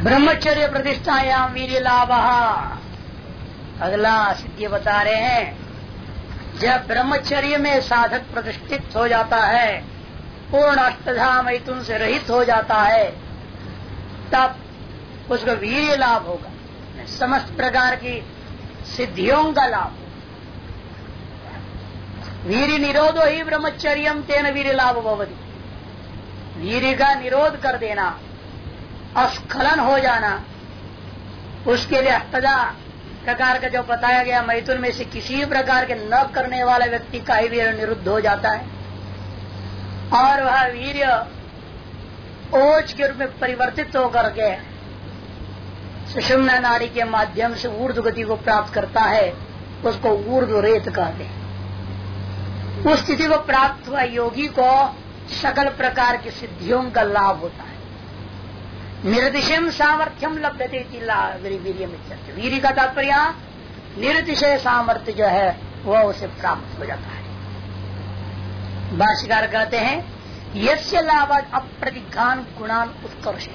ब्रह्मचर्य प्रतिष्ठायाम वीर लाभ। अगला सिद्धि बता रहे हैं। जब ब्रह्मचर्य में साधक प्रतिष्ठित हो जाता है, पूर्ण अष्टधा मैथुन से रहित हो जाता है, तब उसको वीर लाभ होगा। समस्त प्रकार की सिद्धियों का लाभ। वीर निरोधो ही ब्रह्मचर्य तेन वीर लाभ भवती। वीर का निरोध कर देना। अस्खलन हो जाना। उसके लिए अष्टदा प्रकार का जो बताया गया, मैथुन में से किसी प्रकार के न करने वाला व्यक्ति का ही वीर निरुद्ध हो जाता है। और वह वीर ओज के रूप में परिवर्तित होकर के सुषुम्ना नाड़ी के माध्यम से ऊर्ध गति को प्राप्त करता है, उसको ऊर्ध रेत कहते हैं। उस स्थिति को प्राप्त हुआ योगी को सकल प्रकार की सिद्धियों का लाभ होता है। निर्दिशम सामर्थ्यम लभ्यते वीर का तात्पर्य निर्दिशय सामर्थ्य जो है, वह उसे प्राप्त हो जाता है। भाष्यकार कहते हैं, यस्य लाभ अप्रतिघान गुणान उत्कर्ष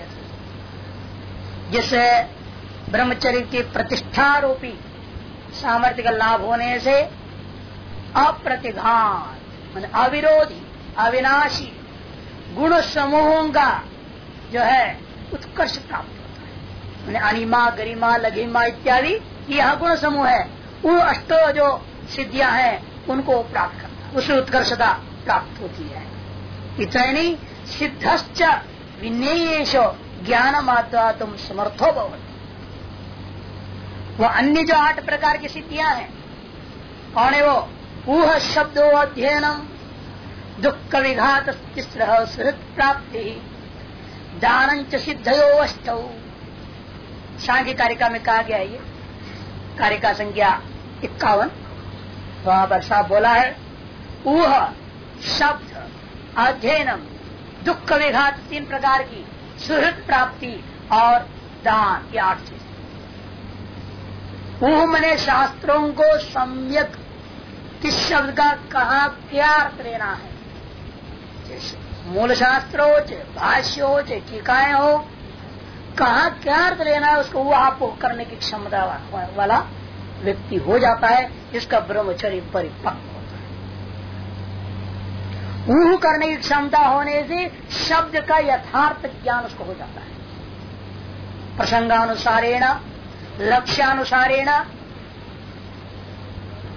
जिससे ब्रह्मचर्य की प्रतिष्ठा रूपी सामर्थ्य का लाभ होने से अप्रतिघान अविरोधी, अविनाशी गुण समूहों का जो है उत्कर्ष प्राप्त होता है। अनिमा, गरिमा, लघिमा इत्यादि यह गुण समूह है। वो अष्टो जो सिद्धियाँ हैं, उनको प्राप्त करना उससे उत्कर्षता प्राप्त होती है। इतनी सिद्धश्च विनेश ज्ञान मात्रा तुम समर्थो भवती। वो अन्य जो आठ प्रकार की सिद्धियाँ हैं, कौन है वो? ऊह शब्दो अध्ययन दुख विघात प्राप्ति दान सिद्धयो अष्ट सांख्य कारिका में कहा गया ये। कारिका संख्या इक्यावन। वहाँ पर साफ़ बोला है, ऊह शब्द अध्ययनम दुख विघात तीन प्रकार की सुहृत प्राप्ति और दान ये आठ चीज़। ऊह मने शास्त्रों को सम्यक, किस शब्द का कहा क्या अर्थ लेना है मूल शास्त्र हो चाहे भाष्य हो चाहे टीकाएँ हो कहा क्या अर्थ लेना है, उसको वो आपको करने की क्षमता वाला व्यक्ति हो जाता है इसका ब्रह्मचर्य परिपक्व होता है। ऊह करने की क्षमता होने से शब्द का यथार्थ ज्ञान उसको हो जाता है। प्रसंगानुसारेण, लक्ष्यानुसारेण,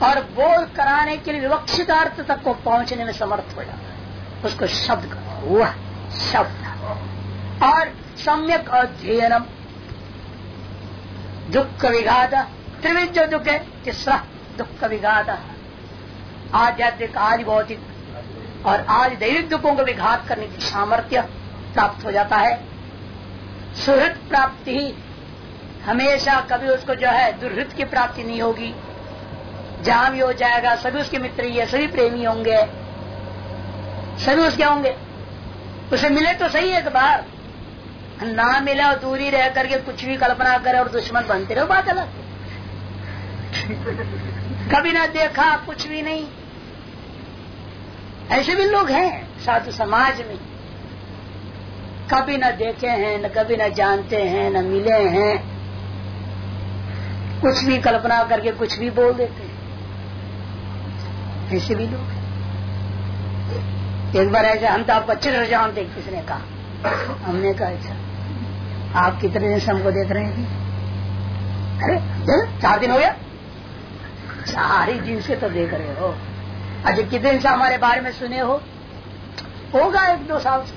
और बोध कराने के लिए विवक्षित अर्थ तक को पहुँचने में समर्थ हो जाता है। उसको शब्द वह शब्द। और सम्यक अध्ययनम। दुख विघात। त्रिविध जो दुख है, तीसरा दुख विघात। आध्यात्मिक आदि भौतिक और आज दैविक दुखों को विघात करने की सामर्थ्य प्राप्त हो जाता है। सुहृत प्राप्ति ही हमेशा कभी उसको जो है दुर्हृत की प्राप्ति नहीं होगी। जहाँ भी हो जाएगा, सभी उसके मित्र ही है, सभी प्रेमी होंगे। सभी उसके होंगे? उसे मिले तो सही एक बार। ना मिले और दूरी रह करके कुछ भी कल्पना करे और दुश्मन बनते रहो, बात अलग कभी ना देखा, कुछ भी नहीं। ऐसे भी लोग हैं साधु समाज में। कभी न देखे हैं, न कभी न जानते हैं, न मिले हैं। कुछ भी कल्पना करके कुछ भी बोल देते हैं। ऐसे भी लोग एक बार ऐसे हम तो आपको अच्छे तरह जानते किसी ने कहा। हमने कहा अच्छा आप कितने दिन से हमको देख रहे हैं? अरे चार दिन हो गया। चार ही दिन से तो देख रहे हो। अच्छा कितने दिन से हमारे बारे में सुने हो? होगा एक दो साल से।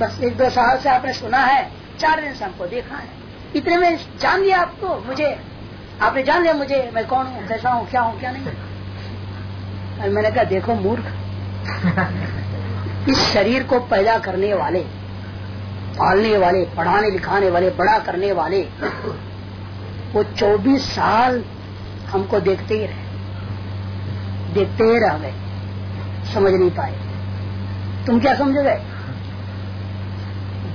बस एक दो साल से आपने सुना है, चार दिन से हमको देखा है। इतने में जान लिया आपको? मुझे। आपने जान लिया मुझे? मैं कौन हूँ? कैसा हूँ? क्या हूँ? क्या नहीं? और मैंने कहा, देखो, मूर्ख। इस शरीर को पैदा करने वाले, पालने वाले, पढ़ाने, लिखाने वाले, बड़ा करने वाले, वो 24 साल हमको देखते ही रहे। देखते ही रह गए। समझ नहीं पाए। तुम क्या समझ गए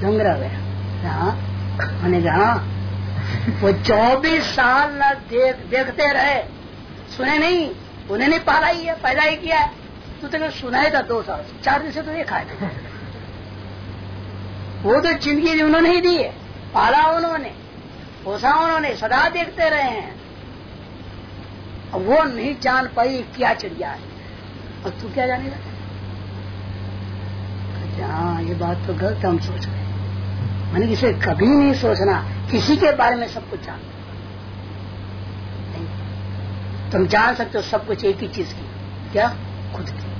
दंग रह गया। हाँ? मैंने कहा, वो 24 साल देख, देखते रहे। सुने नहीं? उन्हें नहीं पाला ही है, पैदा ही किया है। तू तो ही था दो साल चार दिन से तो देखा है वो तो ज़िंदगी उन्होंने ही दी है. पाला उन्होंने. पोसा उन्होंने. सदा देखते रहे हैं. वो नहीं जान पाई क्या चिड़िया है. और तू क्या जानेगा हाँ ये बात तो गलत हम सोच रहे मैंने इसे कभी नहीं सोचना, किसी के बारे में सब कुछ जान तुम जान सकते हो सब कुछ एक ही चीज़ की। क्या? खुद की।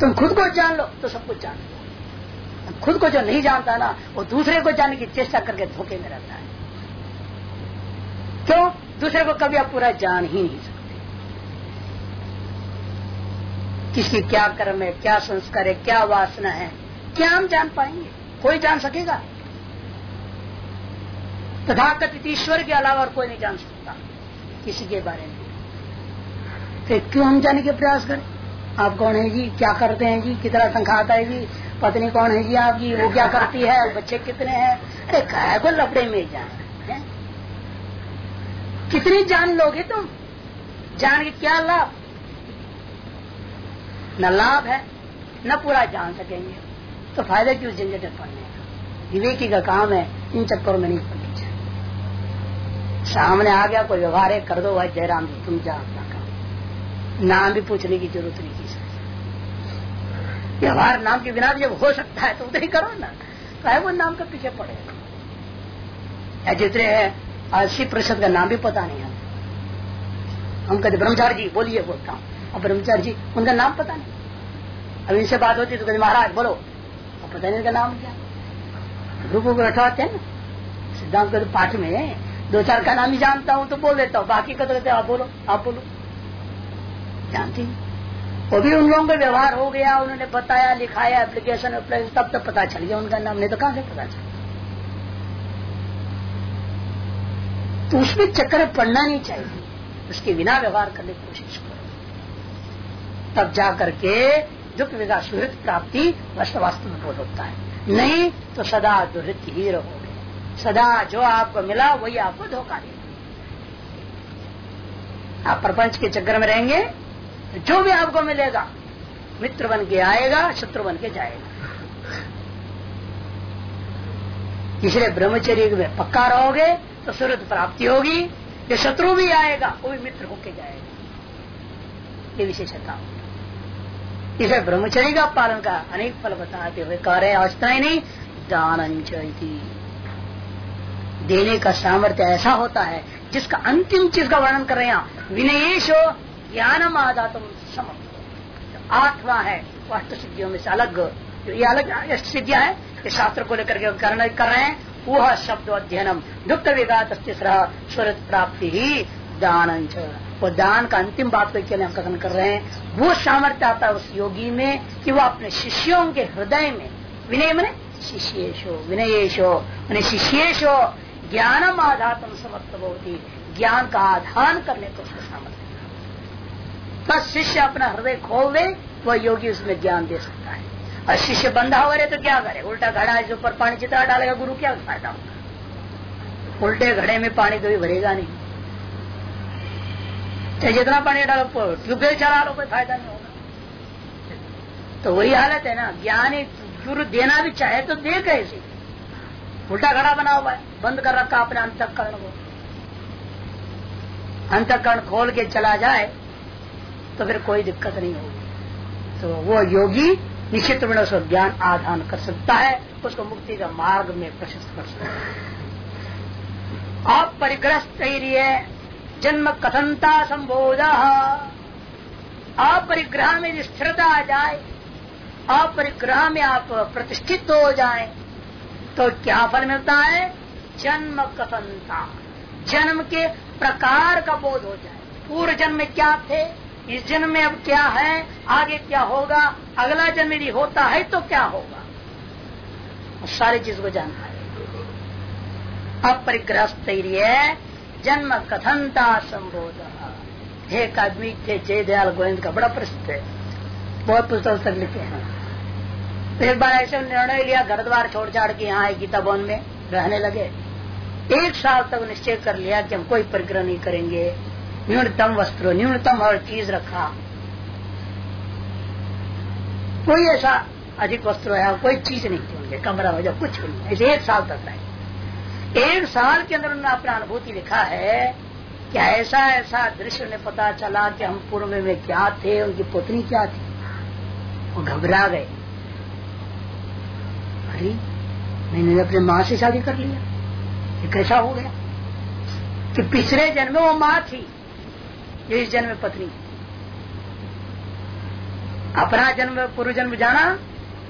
तुम खुद को जान लो तो सब कुछ जान लो। खुद को जो नहीं जानता ना, वो दूसरे को जानने की चेष्टा करके धोखे में रहता है। क्यों? दूसरे को कभी आप पूरा जान ही नहीं सकते। किसकी क्या कर्म है, क्या संस्कार है, क्या वासना है, क्या हम जान पाएँगे? कोई जान सकेगा? तथाकथित ईश्वर के अलावा और कोई नहीं जान सकता किसी के बारे में। फिर क्यों हम जाने के प्रयास करें? आप कौन है जी? क्या करते हैं जी? कितना तनख्वाह आता है जी? पत्नी कौन है जी आपकी? वो क्या करती है? बच्चे कितने हैं? अरे कह को लपड़े में जाए कितनी जान लोगे तुम? जान के क्या लाभ? न लाभ है, न पूरा जान सकेंगे। तो फ़ायदा क्यों झंझट पढ़ने का? विवेकी का काम है, इन चक्करों में नहीं पड़नी सामने आ गया, कोई व्यवहार है, कर दो भाई जयराम जी, तुम जा अपना काम नाम भी पूछने की ज़रूरत नहीं की व्यवहार नाम के बिना जब हो सकता है तो उधर ही करो ना। कहे वो नाम के पीछे पड़े। या जितने हैं अस्सी प्रतिशत का नाम भी पता नहीं है। हम कहते ब्रह्मचारी जी, बोलिए, बोलता हूँ। अब ब्रह्मचारी जी, उनका नाम पता नहीं। अब इनसे बात होती तो कहते, महाराज, बोलो। अब पता नहीं उनका नाम क्या। ग्रुप को रखवाते हैं ना। सिद्धांत पाठ में दो चार का नाम ही जानता हूँ तो बोल देता हूँ। बाकी का तो कहते, आप बोलो आप बोलो। जानती वो भी उन लोगों का व्यवहार हो गया, उन्होंने बताया, लिखाया एप्लीकेशन तब तक पता चल गया उनका नाम, नहीं तो कहाँ से पता चल? तो उसमें चक्कर पड़ना नहीं चाहिए। उसके बिना व्यवहार करने की कोशिश करो। तब जा करके दुख सुहृत प्राप्ति वास्तव में बोध होता है। नहीं तो सदा दुहित ही रहोगे सदा जो आपको मिला, वही आपको धोखा देगा आप प्रपंच के चक्कर में रहेंगे जो भी आपको मिलेगा, मित्र बन के आएगा, शत्रु बन के जाएगा। इसलिए ब्रह्मचर्य में पक्का रहोगे तो सूरत प्राप्ति होगी। जो शत्रु भी आएगा, वो भी मित्र होके जाएगा। ये विशेषता इसे ब्रह्मचर्य का पालन का अनेक फल बताते हुए कह रहे अवस्था ही नहीं दान देने का सामर्थ्य ऐसा होता है, जिसका अंतिम चीज़ का वर्णन कर रहे हैं विनयेश ज्ञानम आदातम समर्थ आठवां है अष्ट सिद्धियों में से अलग। जो ये अलग अष्ट सिद्धियाँ है ये शास्त्र को लेकर के कर, रहे हैं वह शब्द अध्ययनम। दुख विघात स्वरत प्राप्ति ही दान वो दान का अंतिम बात को हम कथन कर रहे हैं वो सामर्थ्य आता है उस योगी में कि वो अपने शिष्यों के हृदय में विनय मने शिष्येशो विनयेशो मैंने शिष्येशो ज्ञानम आधातम समर्थ होती ज्ञान का आधान करने को उसको सामर्थ्य बस शिष्य अपना हृदय खोल दे, वह योगी उसमें ज्ञान दे सकता है। और शिष्य बंधा हो रहे तो क्या करे? उल्टा घड़ा है ऊपर पानी जितना डालेगा, गुरु क्या फ़ायदा होगा? उल्टे घड़े में पानी कभी भरेगा नहीं। चाहे जितना पानी डालो ट्यूबवेल चला लो कोई फ़ायदा नहीं होगा। तो वही हालत है ना। ज्ञान गुरु देना भी चाहे तो दे कैसे? उल्टा घड़ा बना हुआ है, बंद कर रखा अपने अंतकरण को। अंतकरण खोल के चला जाए तो फिर कोई दिक्कत नहीं होगी। तो वो योगी निश्चित रूप उसको ज्ञान आधान कर सकता है, उसको मुक्ति का मार्ग में प्रशस्त कर सकता है। आप अपरिग्रस्त जन्म कथनता संबोध। अपरिग्रह में स्थिरता आ जाए, अपरिग्रह में आप प्रतिष्ठित हो जाए तो क्या फल मिलता है? जन्म कथनता। जन्म के प्रकार का बोध हो जाए। पूर्व जन्म क्या थे? इस जन्म में अब क्या है? आगे क्या होगा? अगला जन्म यदि होता है तो क्या होगा? सारी चीज़ को जानना है। अपरिग्रस्त जन्म कथनता संबोध। एक आदमी थे जय दयाल गोविंद का बड़ा प्रसिद्ध है। बहुत पुस्तक तक लिखे हैं। एक बार ऐसे निर्णय लिया घर द्वार छोड़ छाड़ के, यहाँ गीता भवन में रहने लगे। एक साल तक निश्चय कर लिया कि हम कोई परिग्रह नहीं करेंगे। न्यूनतम वस्त्र, न्यूनतम हर चीज़ रखा। कोई ऐसा अधिक वस्त्र है कोई चीज़ नहीं थी उनके कमरा हो जाए कुछ भी नहीं। एक साल तक रहे। एक साल के अंदर उन्होंने अपना अनुभूति लिखा है कि ऐसा ऐसा दृश्य उन्हें पता चला कि हम पूर्व में क्या थे, उनकी पुत्री क्या थी। वो घबरा गए। अरे, मैंने अपने माँ से शादी कर लिया। ये कैसा हो गया? कि पिछले जन्म वो माँ थी। जो इस जन्म में पत्नी। अपना जन्म पूर्व जन्म जाना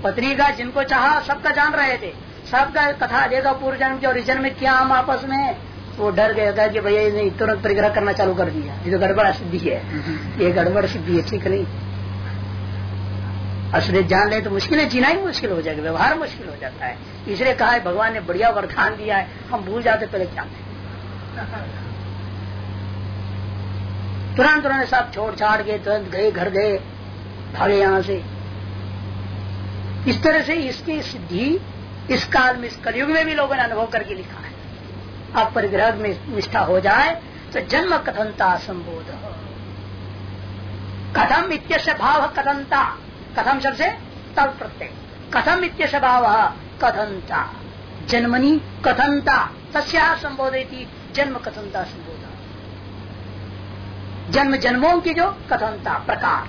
पत्नी का जिनको चाहा सबका जान रहे थे। सबका कथा देगा पूर्व जन्म के और इस जन्म में क्या हम आपस में वो डर गया था कि भैया ने तुरंत परिग्रह करना चालू कर दिया। ये तो गड़बड़ सिद्धि है। ये गड़बड़ सिद्धि है ठीक नहीं। असली जान ले तो मुश्किल है जीना ही मुश्किल हो जाएगा व्यवहार मुश्किल हो जाता है। इसलिए कहा है भगवान ने बढ़िया वरदान दिया है। हम भूल जाते पहले क्या तुरंत उन्होंने सब छोड़ छाड़ के तुरंत गए, घर गए, भागे यहाँ से। इस तरह से इसकी सिद्धि इस काल में, इस कलयुग में भी लोगों ने अनुभव करके लिखा है। आप परिग्रह में निष्ठा हो जाए तो जन्म कथनता संबोध। कथम इत्यस्य भाव कथनता। कथम शब्द से तल प्रत्यय। कथम इत्यस्य भाव कथनता। जन्मनी कथनता। तस्या संबोधित जन्म कथनता संबोध जन्म जन्मों की जो कथनता, प्रकार।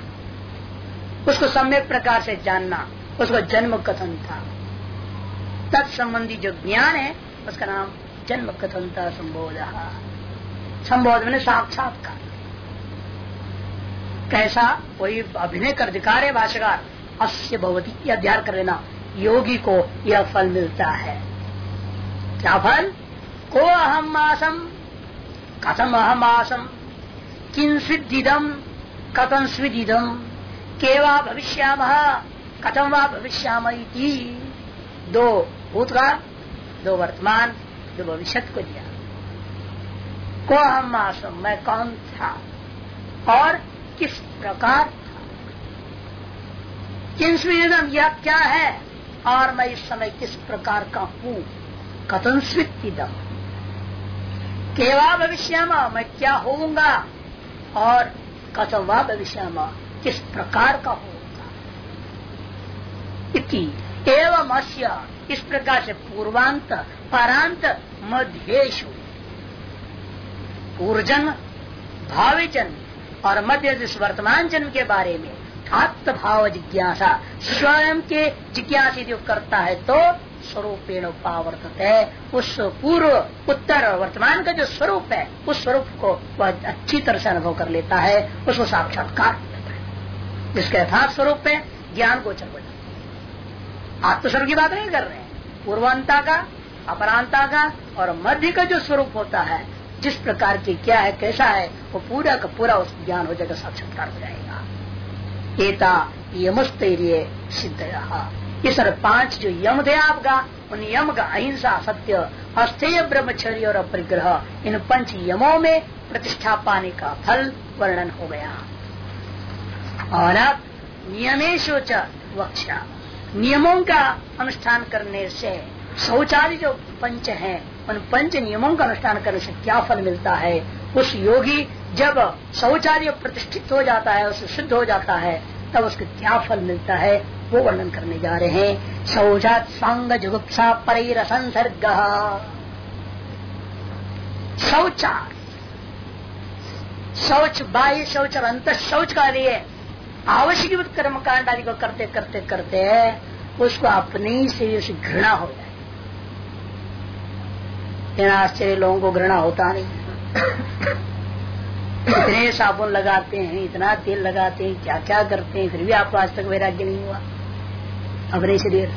उसको सम्यक प्रकार से जानना, उसको जन्म कथन था तत्संबंधी जो ज्ञान है, उसका नाम जन्म कथनता संबोध। संबोध मैंने साक्षात्कार। कैसा? वही अभिनय कर अधिकार है भाषाकार अस्य भवती यह ध्यान कर लेना। योगी को यह फल मिलता है। क्या फल? को अहम आसम कथम अहम आसम किन स्विदिदम कथम स्विदिदम केवा भविष्याम? कथम वा भविष्याम दो भूतकाल दो वर्तमान, दो भविष्य को दिया। को हम मासम मैं कौन था? और किस प्रकार था? किन स्विदिदम यह क्या है? और मैं इस समय किस प्रकार का हूँ? कथन स्विदिदम केवा भविष्यामा? मैं क्या होऊँगा? और कथम व भविष्य किस प्रकार का होगा? इति एवं अश्य इस प्रकार से पूर्वांत, परांत मध्येशु पूर्वजन्म भावी जन्म और मध्य वर्तमान जन्म के बारे में आत्म भाव जिज्ञासा, स्वयं के जिज्ञासा जो करता है तो स्वरूपेण उपावर्त है उस पूर्व उत्तर वर्तमान का जो स्वरूप है, उस स्वरूप को वह अच्छी तरह से अनुभव कर लेता है, उसको साक्षात्कार जिसके यथार्थ स्वरूप में ज्ञान को चल आत्मस्वरूप की बात नहीं कर रहे हैं। पूर्वांता का, अपरांता का और मध्य का जो स्वरूप होता है, जिस प्रकार की क्या है, कैसा है, वो पूरा का पूरा उस ज्ञान हो जाएगा, साक्षात्कार हो जाएगा। एता यमस्तैर्य सिद्ध सर पाँच जो यम थे आपका उन यम का अहिंसा, सत्य अस्थेय ब्रह्मचर्य और अपरिग्रह, इन पंच यमों में प्रतिष्ठा पाने का फल वर्णन हो गया। और अब नियमेशोच वक्षा। नियमों का अनुष्ठान करने से शौचालय जो पंच हैं, उन पंच नियमों का अनुष्ठान करने से क्या फल मिलता है? उस योगी जब शौचालय प्रतिष्ठित हो जाता है, उसे शुद्ध हो जाता है, तब उसको क्या फल मिलता है? वो वर्णन करने जा रहे हैं। शौचात संग जुगुप्सा पर संसर्ग शौचार। शौच बाह्य शौच और अंत शौच का लिए आवश्यक कर्म कांड आदि को करते करते करते उसको अपने से घृणा हो जाए। आश्चर्य लोगों को घृणा होता नहीं। इतने साबुन लगाते हैं, इतना तेल लगाते हैं क्या क्या करते हैं, फिर भी आपको आज तक वैराग्य नहीं हुआ। अपने शरीर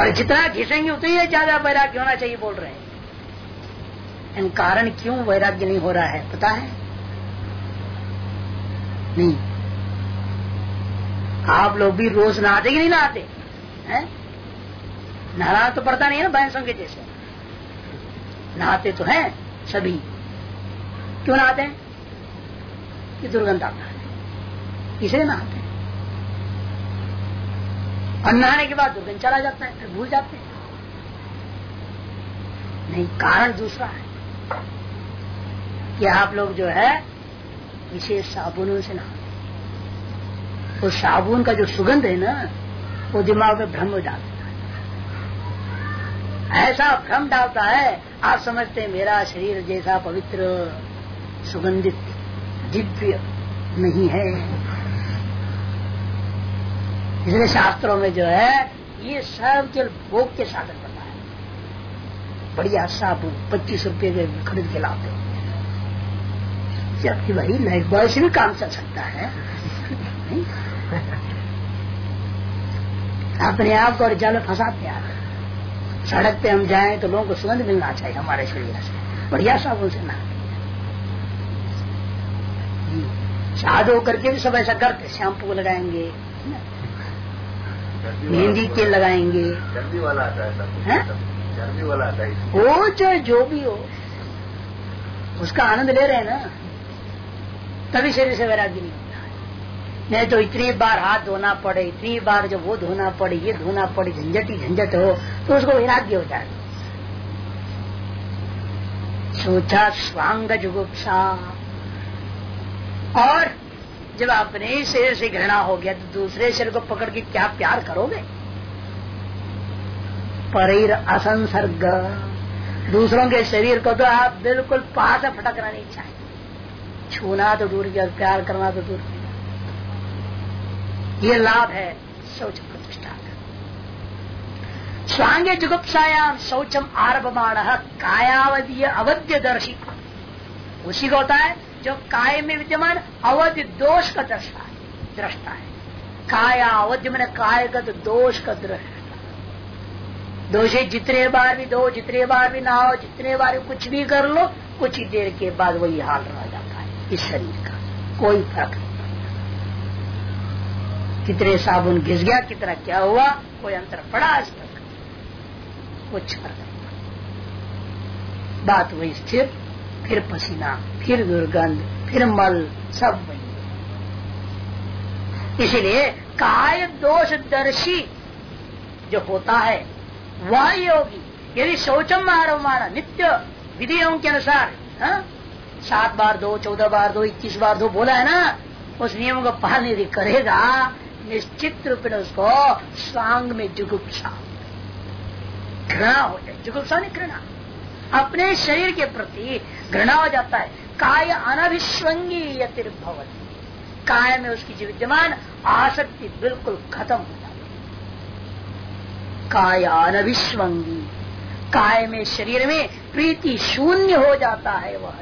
और जितना घिसेंगे उतना ही ज़्यादा वैराग्य होना चाहिए बोल रहे हैं। कारण क्यों वैराग्य नहीं हो रहा है, पता है? नहीं। आप लोग भी रोज नहाते कि नहीं नहाते? हैं? नहाना तो पड़ता नहीं है ना भैंसों के जैसे। नहाते तो हैं सभी। क्यों नहाते हैं? कि दुर्गंध आता है। इसलिए नहाते हैं। और नहाने के बाद दुर्गंध चला जाता है, फिर भूल जाते हैं। नहीं, कारण दूसरा है कि आप लोग जो है, विशेष साबुनों से नहाते वो साबुन का जो सुगंध है ना, वो दिमाग में भ्रम डाल देता है। ऐसा भ्रम डालता है, आप समझते हैं, मेरा शरीर जैसा पवित्र, सुगंधित, दिव्य नहीं है। इसलिए शास्त्रों में जो है, ये सब केवल भोग के साधन है बढ़िया साबुन पच्चीस रुपए के खरीद के लाते जबकि वही लाइफ बॉय से भी काम चल सकता है। अपने आप को और जल फंसाते हैं। सड़क पे हम जाएँ तो लोगों को सुगंध मिलना चाहिए हमारे शरीर से। बढ़िया साबुन से ना साध होकर के भी सब ऐसा करते शैम्पू लगाएँगे मेहंदी के लगाएँगे। चर्बी वाला आता है चर्बी वाला आता है वो चाहे जो भी हो। उसका आनंद ले रहे हैं ना। तभी शरीर से वैराग्य नहीं होता है। नहीं तो इतनी बार हाथ धोना पड़े इतनी बार जब वो धोना पड़े ये धोना पड़े झंझट ही झंझट हो तो उसको वैराग्य हो। जाए सोचा स्वांग जुगुप्सा। और जब अपने ही शरीर से घृणा हो गया तो दूसरे शरीर को पकड़ के क्या प्यार करोगे? पर असंसर्ग। दूसरों के शरीर को तो आप बिल्कुल पास फटकना नहीं चाहिए छूना तो दूर किया प्यार करना तो दूर किया ये लाभ है शौच प्रतिष्ठा का। स्वांग जुगुप्सायाम शौचम आरभमाण कायावधीय अवध्य दर्शी उसी को होता है जो काय में विद्यमान, अवध दोष का दृष्टा है दृष्टा है। काया अवध्य मैंने काय का तो दोष का दृष्टा दोषे जितने बार भी दो, जितने बार भी ना हो जितने बार भी कुछ भी कर लो, कुछ ही देर के बाद वही हाल रह जाता है, इस शरीर का। कोई फ़र्क नहीं कितने साबुन घिस गया, कितना क्या हुआ, कोई अंतर पड़ा इस पर। कुछ फ़र्क बात वही स्थिर फिर पसीना, फिर दुर्गंध, फिर मल, सब वही। इसलिए काय दोष दर्शी जो होता है, वह योगी। यदि शौचम आरोमाना नित्य विधियों के अनुसार हाँ? सात बार दो, चौदह बार दो, इक्कीस बार दो बोला है ना, उस नियम का पालन यदि करेगा, निश्चित रूप में उसको स्वांग में जुगुप्सा। घृणा हो जाए। जुगुप्सा नहीं, घृणा। अपने शरीर के प्रति घृणा हो जाता है। काय अनभिस्वंगी यतिर्भवती। काय में उसकी विद्यमान आसक्ति बिल्कुल खत्म हो जाती काय अनभिस्वंगी काय में शरीर में प्रीति शून्य हो जाता है वह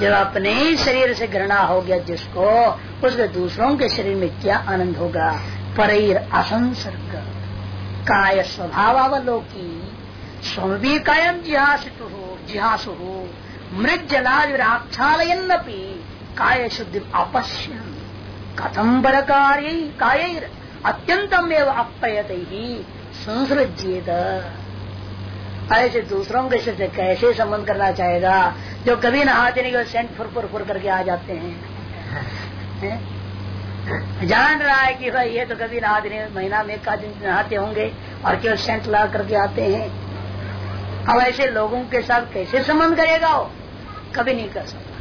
जब अपने शरीर से घृणा हो गया जिसको, उसके दूसरों के शरीर में क्या आनंद होगा? पर असंसर्ग। काय स्वभावलोकी स्वमी कायम जिहासित हो जिहासु। हो मृत जलाक्षालयन्नपी काय शुद्धि अपश्य कथम बड़ कार्य काय अत्यंतम एवं अप्रयत ही संसृजित ऐसे दूसरों के से कैसे संबंध करना चाहेगा? जो कभी नहाते नहीं सेंट फुर फुर फुर करके आ जाते हैं। है? जान रहा है कि भाई, ये तो कभी नहाते नहीं महीना में एक दिन नहाते होंगे और केवल सेंट ला करके आते हैं। अब ऐसे लोगों के साथ कैसे संबंध करेगा वो? कभी नहीं कर सकता।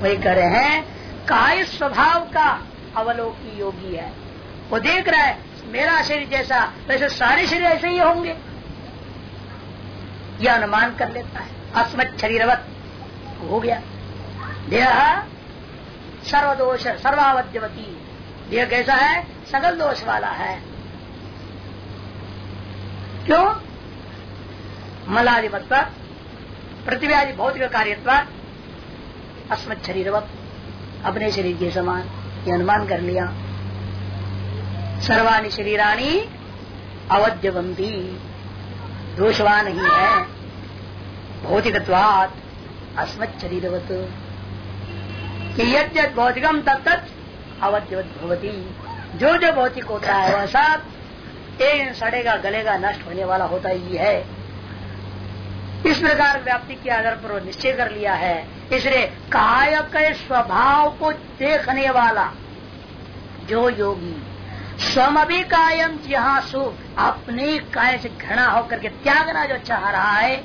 वही कह रहे हैं, काय स्वभाव का अवलोकी योगी है। वो देख रहा है, मेरा शरीर जैसा, वैसे सारे शरीर ऐसे ही होंगे। यह अनुमान कर लेता है। अस्मत् शरीरवत, हो गया। देह सर्वदोष सर्वावद्यवती देह कैसा है? सकल दोष वाला है। क्यों? मलाधिपत्व पृथ्वी भौतिक कार्यत्व, अस्मत् शरीरवत। अपने शरीर के समान, ये अनुमान कर लिया। सर्वाणी शरीरानी अवध्यवंती दोषवान ही है। भौतिकत्वात अस्मत् शरीरवत। कि भौतिकम तत्त अवध्यवत भवती। जो जो भौतिक होता है, वह सब एक सड़ेगा गलेगा नष्ट होने वाला होता ही है। इस प्रकार व्याप्ति के आधार पर निश्चय कर लिया है। इसलिए काय के स्वभाव को देखने वाला जो योगी, स्वम अभी कायम जिहासु, अपने काय से घृणा होकर के त्यागना जो चाह रहा है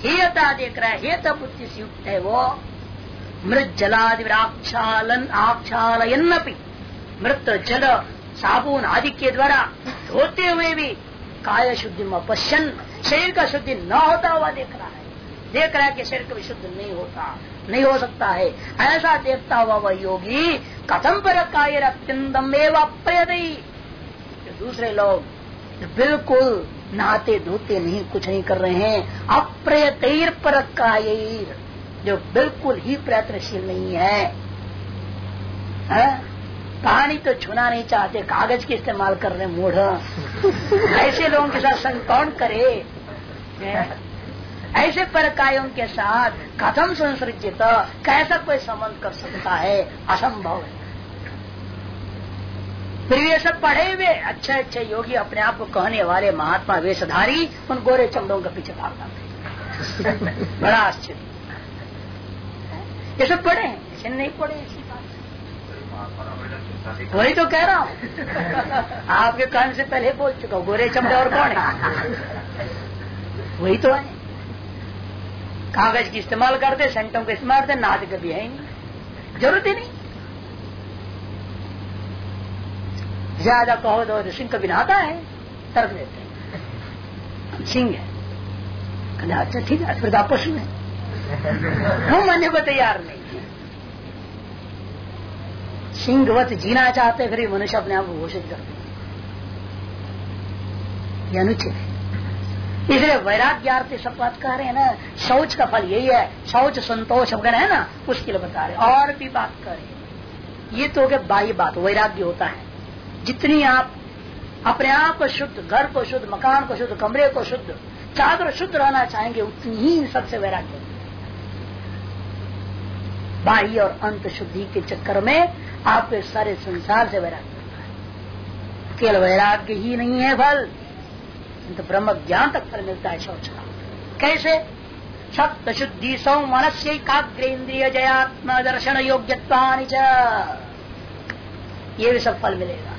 हेता देख रहा है हेता बुद्धि से युक्त है वो। मृत जलादिराक्षालन आक्षालयन मृत जल साबुन आदि के द्वारा धोते हुए भी काय शुद्धि में पश्चन शरीर का शुद्धि न होता हुआ देख रहा है। देख रहा है कि शरीर का शुद्ध नहीं होता, नहीं हो सकता है। ऐसा देखता हुआ वह योगी कथम पर काय अत्यंतम एवं दूसरे लोग बिल्कुल नहाते धोते नहीं, कुछ नहीं कर रहे हैं अप्रयतर पर कायर जो बिल्कुल ही प्रयत्नशील नहीं है, है? पानी तो छूना नहीं चाहते कागज़ के इस्तेमाल कर रहे मूढ़। ऐसे लोगों के साथ संग कौन करे? ऐसे परकायों के साथ कथम संसर्जित कैसा कोई संबंध कर सकता है? असंभव है। फिर ये सब पढ़े हुए अच्छे अच्छे योगी अपने आप को कहने वाले महात्मा वेशधारी उन गोरे चमड़ों के पीछे भागता बड़ा आश्चर्य। ये सब पढ़े हैं? ऐसे नहीं पढ़े ऐसी बात वही तो कह रहा हूँ। आपके कान से पहले बोल चुका हूँ, गोरे चमड़े और कौन है? वही तो है। कागज़ की इस्तेमाल करते, सेंटों का इस्तेमाल करते नाद कभी है नहीं। ज़रूरत ही नहीं। ज़्यादा कहो तो सिंह कभी नहाता है तर्क देते हैं। सिंह है। अच्छा ठीक है, फिर आप पशु है हम मानने को तैयार नहीं। सिंहवत जीना चाहते फिर मनुष्य अपने आप को घोषित करते ये अनुचित है। इसलिए वैराग्यार्थी सब बात कह रहे हैं ना, शौच का फल यही है, शौच संतोष वगैरह है ना, उसके लिए बता रहे और भी बात कर रहे ये तो बाह्य बात, वैराग्य होता है। जितनी आप अपने आप को शुद्ध, घर को शुद्ध, मकान को शुद्ध, कमरे को शुद्ध, चादर शुद्ध रहना चाहेंगे, उतनी ही सबसे वैराग्य बाह्य और अंत शुद्धि के चक्कर में आपके सारे संसार से वैराग्य होता है। केवल वैराग्य ही नहीं है फल। तो ब्रह्म ज्ञान तक फल मिलता है, शौच का। कैसे? सप्त शुद्धि सौ मनस्य इंद्रिय जयात्म दर्शन योग्यता ये भी सब फल मिलेगा।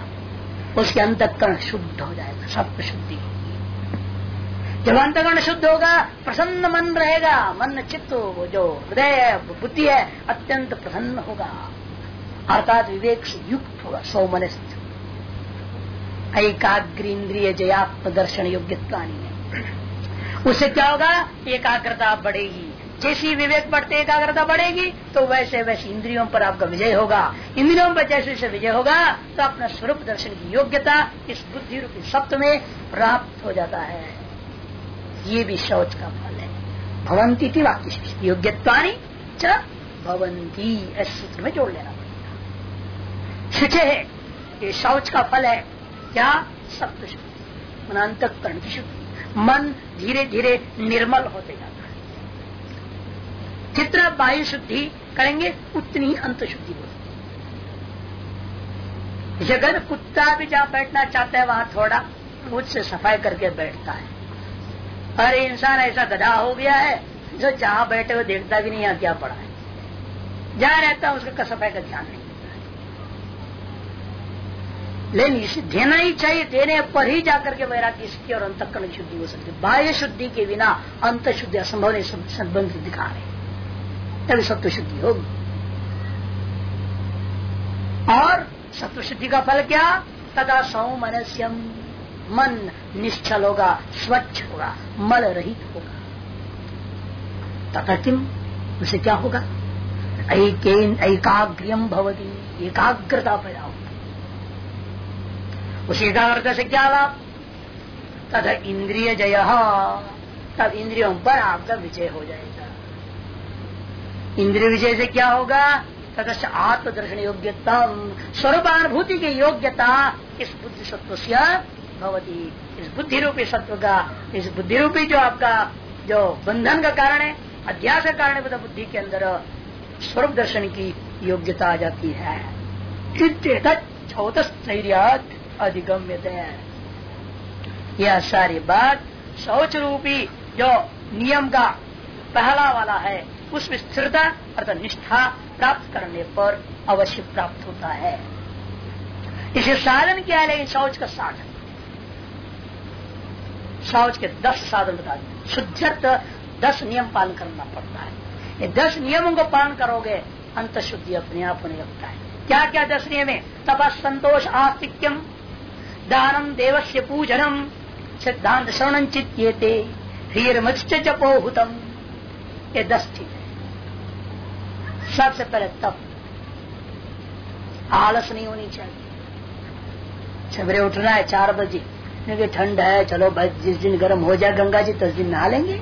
उसके अंतकरण शुद्ध हो जाएगा सप्त शुद्धि। जब अंतकरण शुद्ध होगा, प्रसन्न मन रहेगा, मन चित्त जो हृदय बुद्धि है, अत्यंत प्रसन्न होगा। अर्थात विवेक युक्त होगा सौ मनस्थ एकाग्र इंद्रिय जयात्म दर्शन योग्यता नहीं है। उससे क्या होगा? एकाग्रता बढ़ेगी। जैसी विवेक बढ़ते, एकाग्रता बढ़ेगी तो वैसे वैसे इंद्रियों पर आपका विजय होगा। इंद्रियों पर जैसे जैसे विजय होगा तो अपना स्वरूप दर्शन की योग्यता इस बुद्धि रूपी सप्त में प्राप्त हो जाता है। ये भी शौच का फल है। भवंती थी वाक्य योग्यता च भवंती ऐसे सूत्र में जोड़ लेना पड़ेगा। शुचे है, ये शौच का फल है। क्या? सप्त शुद्धि मन अंतकरण की शुद्धि। मन धीरे धीरे निर्मल होते जाता है। जितना वायु शुद्धि करेंगे, उतनी अंत शुद्धि होती जगन कुत्ता भी जहाँ बैठना चाहता है, वहाँ थोड़ा मुझ से सफ़ाई करके बैठता है। अरे इंसान ऐसा गधा हो गया है, जो जहाँ बैठे हुए देखता भी नहीं यहाँ क्या पड़ा है। जहाँ रहता है, उसका सफ़ाई का ध्यान नहीं। लेकिन इसे देना ही चाहिए, देने पर ही जाकर के वैराग्य इसकी और अंतकरण शुद्धि हो सकती है। बाह्य शुद्धि के बिना अंत शुद्धि असंभव नहीं संबंध दिखा रहे तभी सत्व शुद्धि होगी। और सत्व शुद्धि का फल क्या? तदा सौमनस्यम मन निश्चल होगा, स्वच्छ होगा मल रहित होगा। तथा किम उसे क्या होगा? एकाग्रियम भवती, एकाग्रता पैदा होगी उस एकाग्रता से क्या लाभ? तथा इंद्रिय जय, तब इंद्रियों पर आपका विजय हो जाएगा। इंद्रिय विजय से क्या होगा? तथा आत्मदर्शन योग्यता, स्वरूपानुभूति की योग्यता, इस बुद्धि सत्व से भवती। इस बुद्धि रूपी सत्व का, इस बुद्धि रूपी जो आपका, जो बंधन का कारण है, अध्यास का कारण है, बुद्धि के अंदर स्वरूप दर्शन की योग्यता आ जाती है। अधिगम्य यह सारी बात शौच रूपी जो नियम का पहला वाला है उसमें स्थिरता अर्थात निष्ठा प्राप्त करने पर अवश्य प्राप्त होता है। इसे साधन क्या है, लेकिन शौच का साधन। शौच के दस साधन बता दें शुद्ध दस नियम पालन करना पड़ता है। ये दस नियमों को पालन करोगे अंत शुद्धि अपने आप होने लगता है। क्या क्या दसने में तब संतोष आस्तिक्यम, दानम देवस्य पूजनम, सिद्धांत श्रवण चित्ते जपोहुतम। ये दस ठीक है। सबसे पहले तप। आलस नहीं होनी चाहिए। सवेरे उठना है चार बजे। क्योंकि ठंड है, चलो भाई जिस दिन गर्म हो जाए गंगा जी उस दिन नहा लेंगे।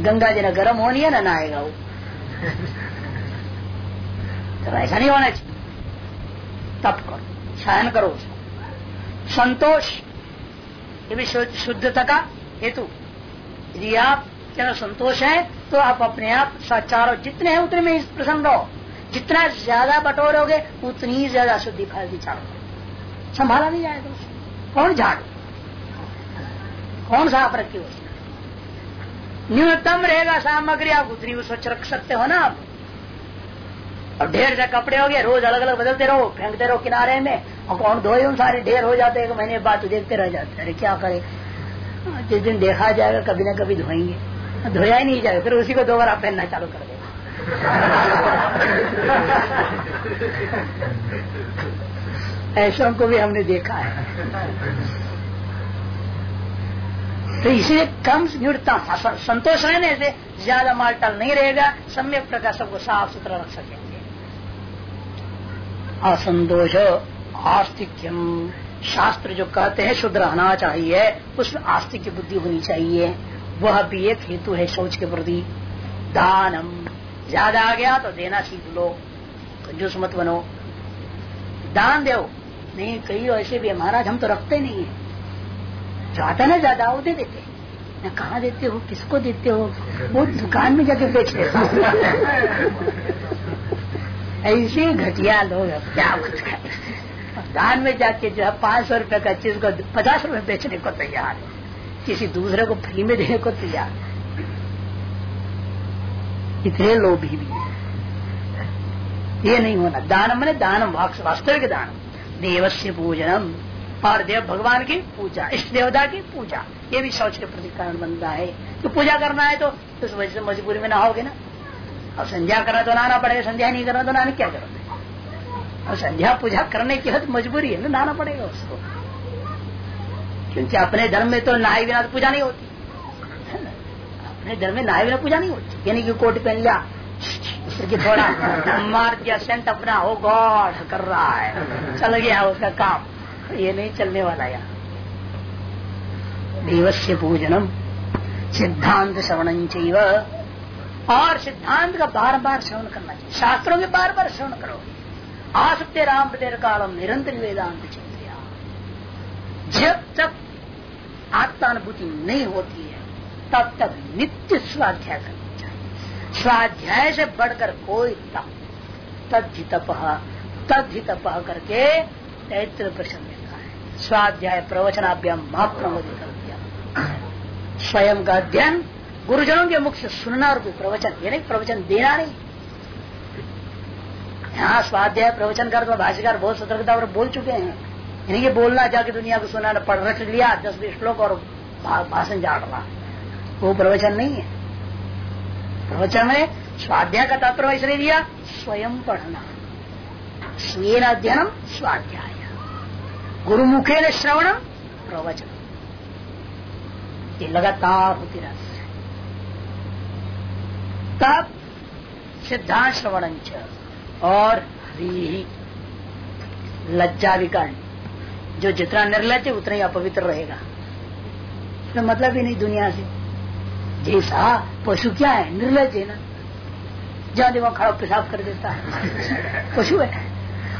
गंगा जी ना गर्म होनी है ना नहाएगा वो। तो ऐसा नहीं होना चाहिए। तप करो, शयन करो उसको। संतोष, ये भी शुद्धता का हेतु। यदि आप क्या संतोष है तो आप अपने आप चारों जितने हैं, उतने में प्रसन्न रहो। जितना ज़्यादा बटोरोगे, उतनी ज़्यादा शुद्धि फैलती चारों संभाला नहीं जाएगा कौन झाड़ू? कौन साफ़ रखी उसने? न्यूनतम रहेगा सामग्री आप उतनी स्वच्छ रख सकते हो ना आप। और ढेर से कपड़े हो गए रोज अलग अलग बदलते रहो फेंकते रहो किनारे में और कौन धोए उन सारे ढेर हो जाते एक महीने बाद तो देखते रह जाते अरे क्या करे? जिस दिन देखा जाएगा कभी ना कभी धोएँगे। धोया ही नहीं जाएगा फिर उसी को दो बार आप पहनना चालू कर देगा। ऐसा को भी हमने देखा है। तो इसलिए कम न्यूनतम संतोष रहने से ज़्यादा मालटाल नहीं रहेगा, सम्यक प्रकार सबको साफ़ सुथरा रख सकेंगे। असंतोष आस्तिक्यम। शास्त्र जो कहते हैं, शुद्ध रहना चाहिए, उसमें आस्तिक की बुद्धि होनी चाहिए। वह भी एक हेतु है सोच के प्रति। दानम। ज़्यादा आ गया तो देना सीख लो। कंजूस मत बनो। दान दो। नहीं, कई ऐसे भी महाराज, हम तो रखते नहीं है। ज़्यादा ना ज़्यादा वो दे देते न कहा देते हो, किसको देते हो? वो दुकान में जाके बेच देते ऐसे घटिया लोग क्या कुछ दान में जाके जो है, पाँच सौ रुपये का चीज़ को, पचास रुपये बेचने को तैयार है। किसी दूसरे को फ्री में देने को तैयार इतने लोभी भी ये नहीं होना। दान मैंने दान वास्तविक दान देवस्य पूजनम। और देव भगवान की पूजा इष्ट देवता की पूजा। ये भी शौच के प्रति कारण बनता है। तो पूजा करना है तो उस वजह से मजबूरी में ना होगे ना। और संध्या करना तो नाना पड़ेगा, संध्या नहीं करना तो नानी क्या करोगे? और संध्या पूजा करने की हद मजबूरी है ना नाना पड़ेगा उसको। क्योंकि अपने धर्म में तो नहाई बिना तो पूजा नहीं होती। है ना? अपने धर्म में नहाए बिना पूजा नहीं होती। यानी कि कोट पहन लिया उसकी थोड़ा मार दिया सेंट अपना हो गॉड कर रहा है। चल गया उसका काम। ये नहीं चलने वाला यार। देवस्य पूजनम, सिद्धांत श्रवण और सिद्धांत का बार बार श्रवण करना चाहिए। शास्त्रों के बार बार श्रवण करो। आसत्य राम प्रदेर कालम निरंतर वेदांत चिंतिया जब तक आत्मानुभूति नहीं होती है, तब तक नित्य स्वाध्याय करना स्वाध्याय से बढ़कर कोई तप तद्धि तप तद्धि तप करके तैत्र प्रश्न देता है। स्वाध्याय प्रवचनाभ्याम महाप्रमोदी कर दिया स्वयं का अध्ययन, गुरुजनों के मुख से सुनना और प्रवचन, ये नहीं, प्रवचन देना नहीं। यहाँ स्वाध्याय प्रवचन कर तो भाष्यकार बहुत सतर्कता और बोल चुके हैं। यानी ये बोलना, जाके दुनिया को सुनाना, पढ़ रख लिया, दस बीस श्लोक और भाषण झाड़ रहा वो प्रवचन नहीं है। प्रवचन में स्वाध्याय का तात्पर्य इसलिए दिया स्वयं पढ़ना स्वेन अध्ययनम स्वाध्याय गुरुमुखे न श्रवण प्रवचन ये लगातार होती रहती तब सिद्धांत श्रवण और लज्जा विकर्ण जो जितना निर्लज है उतना ही अपवित्र रहेगा तो मतलब ही नहीं दुनिया से जैसा पशु क्या है? निर्लज है ना? जहाँ देखो खड़ा पेशाब कर देता है। पशु है।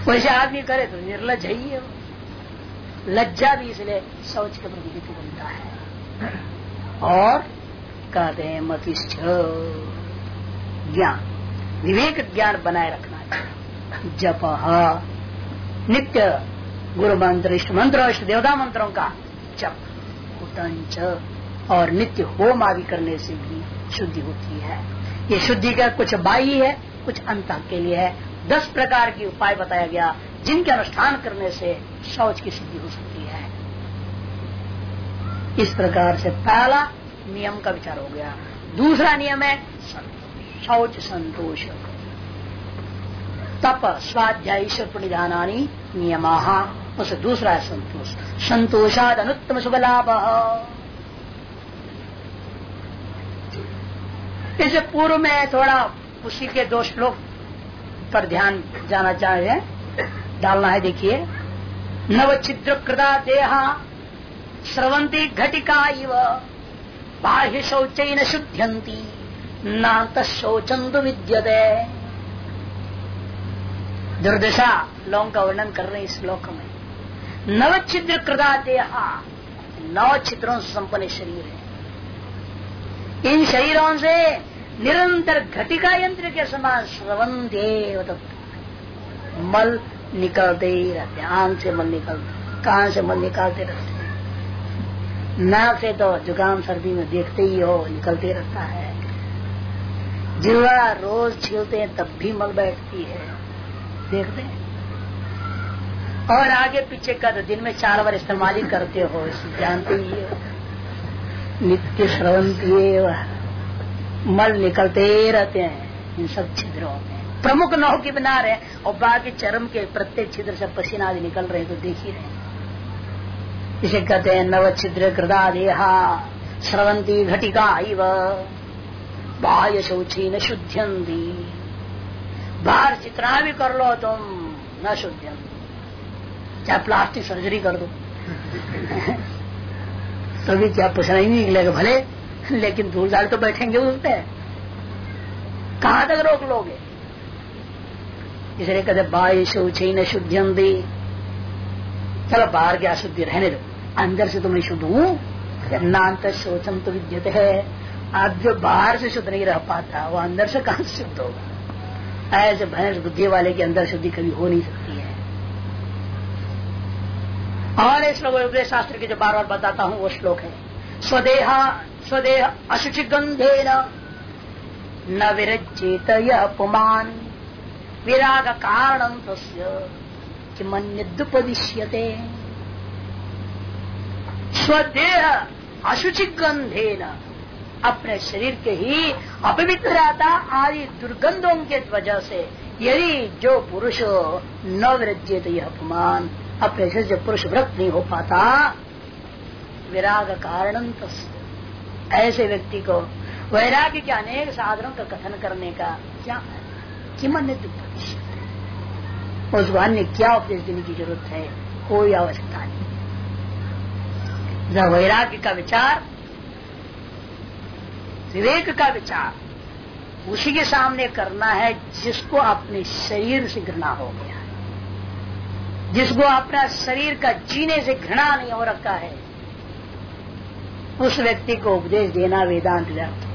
वैसे आदमी करे तो निर्लज है ही लज्जा भी इसलिए शौच के प्रति बनता है। और कहते हैं मतिष्ठ। ज्ञान। विवेक ज्ञान बनाए रखना चाहिए। जप नित्य गुरु मंत्र, इष्ट मंत्र, इष्ट देवता मंत्रों का जप। उतंच और नित्य होम आदि करने से भी शुद्धि होती है। ये शुद्धि का कुछ बाई है, कुछ अंत के लिए है। दस प्रकार के उपाय बताया गया, जिनके अनुष्ठान करने से शौच की सिद्धि हो सकती है। इस प्रकार से पहला नियम का विचार हो गया। दूसरा नियम है शौच संतोष। तप, स्वाध्याय प्रणिधानी नियम। उसे दूसरा है संतोष। संतोषाद अनुत्तम शुभ लाभ। इसे पूर्व में थोड़ा उसी के दो श्लोक पर ध्यान जाना चाहे डालना है देखिए। नव छिद्र कृदा देहा स्रवंती घटिका इव। बाह्य शौच न शुद्ध्यंती नात शौचंदु विद्यते। दुर्दशा लोगों का वर्णन कर रहे हैं इस श्लोक में। नव छिद्र कृदा देहा। नव छिद्रों से संपन्न शरीर है। इन शरीरों से निरंतर घटिका यंत्र के समान श्रवण देव मल निकलते ही रहते आँख से मल निकलते कान से मल निकालते रहते नाक से तो जुकाम, सर्दी में देखते ही हो, निकलते रहता है। जिवा रोज छीलते हैं, तब भी मल बैठती है। देखते हैं। और आगे पीछे का तो दिन में चार बार इस्तेमाल ही करते हो जानते ही हो। नित्य श्रवण मल निकलते रहते हैं, इन सब छिद्रों में। प्रमुख नौ की बना रहे, और बाकी चरम के प्रत्येक छिद्र से पसीना आदि निकल रहे तो देख ही रहे इसे कहते हैं नव छिद्र कृदा देहा श्रवंती घटिका इव, बाह्य शौची न शुद्ध्यंती। बाहर जितना भी कर लो तुम, न शुद्ध्यंती। चाहे प्लास्टिक सर्जरी कर दो। तो भी क्या पूछना ही नहीं निकलेगा, भले। लेकिन धूल झाड़ तो बैठेंगे पर कहाँ तक रोक लोगे? इसलिए कहते, बाई शौची न शुद्धियम दी चलो, बाहर की अशुद्धि रहने दो। अंदर से तो मैं शुद्ध हूँ। नान्त शोचम तो विद्युत है। आप जो बाहर से शुद्ध नहीं रह पाता, वो अंदर से कहाँ शुद्ध होगा? ऐसे भैंस बुद्धि वाले के अंदर शुद्धि कभी हो नहीं सकती। और इस श्लोक उपदेश शास्त्र के जो बार बार बताता हूँ, वो श्लोक है। स्वदेहा, स्वदेह अशुचि गंधे न विरचित अपमान। विराग कारण किमन्यदुपदिश्यते। स्वदेह अशुचि गंधे न अपने शरीर के ही अपवित्रता आदि दुर्गंधों के वजह से यदि जो पुरुष न विरजित यह अपमान अपने से जब पुरुष व्रत नहीं हो पाता, विराग कारण ऐसे व्यक्ति को वैराग्य के अनेक साधनों का कथन करने का क्या है कि मन उस अन्य क्या उपदेश देने की ज़रूरत है? कोई आवश्यकता नहीं। जब वैराग्य का विचार, विवेक का विचार, उसी के सामने करना है जिसको अपने शरीर से घृणा हो गया जिसको अपना शरीर का जीने से घृणा नहीं हो रखा है, उस व्यक्ति को उपदेश देना वेदांत हो।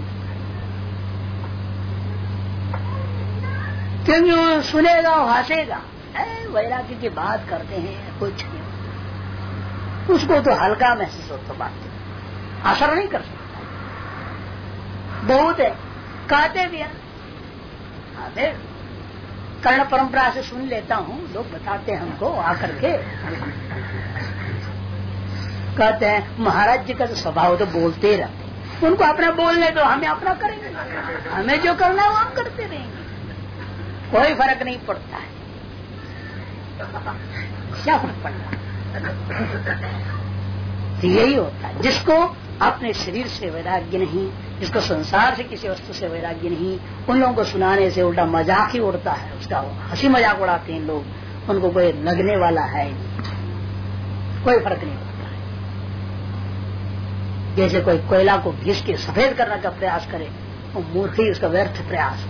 क्योंकि वो सुनेगा वो हंसेगा वैराग्य की बात करते हैं, कुछ नहीं। उसको तो हल्का महसूस होता बात। असर नहीं कर सकता। बहुत है। कहते भी हैं कर्ण परंपरा से सुन लेता हूँ, लोग बताते हैं हमको, आकर के। कहते हैं, महाराज जी का तो स्वभाव तो बोलते रहते उनको अपना बोलने दो, हमें अपना करेंगे। हमें जो करना है वो हम करते रहेंगे। कोई फ़र्क नहीं पड़ता है। क्या फ़र्क पड़ता तो यही होता है। जिसको अपने शरीर से वैराग्य नहीं जिसको संसार से किसी वस्तु से वैराग्य नहीं, उन लोगों को सुनाने से उल्टा मज़ाक ही उड़ता है उसका। हँसी मज़ाक उड़ाते हैं लोग। उनको कोई लगने वाला है कोई फ़र्क नहीं पड़ता है। जैसे कोई कोयला को घिस के सफ़ेद करने का प्रयास करे, वो तो मूर्ख ही उसका व्यर्थ प्रयास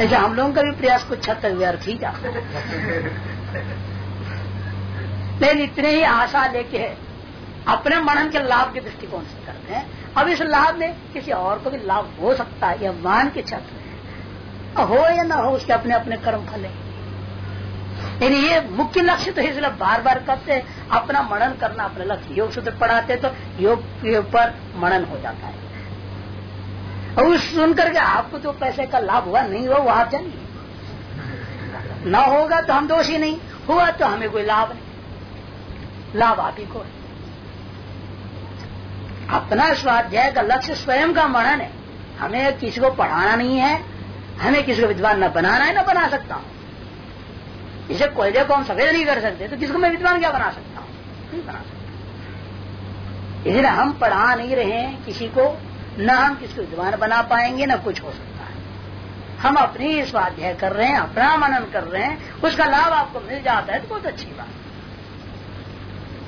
ऐसे हम लोगों का भी प्रयास कुछ हद तक व्यर्थ ही जाता लेकिन इतने ही आशा लेके अपने मनन के लाभ के दृष्टिकोण से करते हैं। अब इस लाभ में किसी और को भी लाभ हो सकता है, यह मान के छत्र है। हो या ना हो, उसके अपने अपने कर्म फले यानी ये मुख्य लक्ष्य तो इसलिए बार बार करते अपना मनन करना, अपना लक्ष्य। योग सूत्र पढ़ाते तो योग के ऊपर मनन हो जाता है। और उस सुन करके आपको तो पैसे का लाभ हुआ, नहीं हुआ वो आप जानिए न होगा तो हम दोषी नहीं, हुआ तो हमें कोई लाभ नहीं। लाभ आप ही को है। अपना स्वाध्याय का लक्ष्य स्वयं का मनन है। हमें किसी को पढ़ाना नहीं है, हमें किसी को विद्वान न बनाना है, न बना सकता। हूँ इसे कोयले को हम सफ़ेद नहीं कर सकते तो किसको मैं विद्वान क्या बना सकता? हूँ नहीं बना सकता। इसलिए हम पढ़ा नहीं रहे किसी को, न हम किसको विद्वान बना पाएँगे, न कुछ हो सकता है। हम अपनी स्वाध्याय कर रहे हैं, अपना मनन कर रहे हैं, उसका लाभ आपको मिल जाता है तो बहुत अच्छी बात।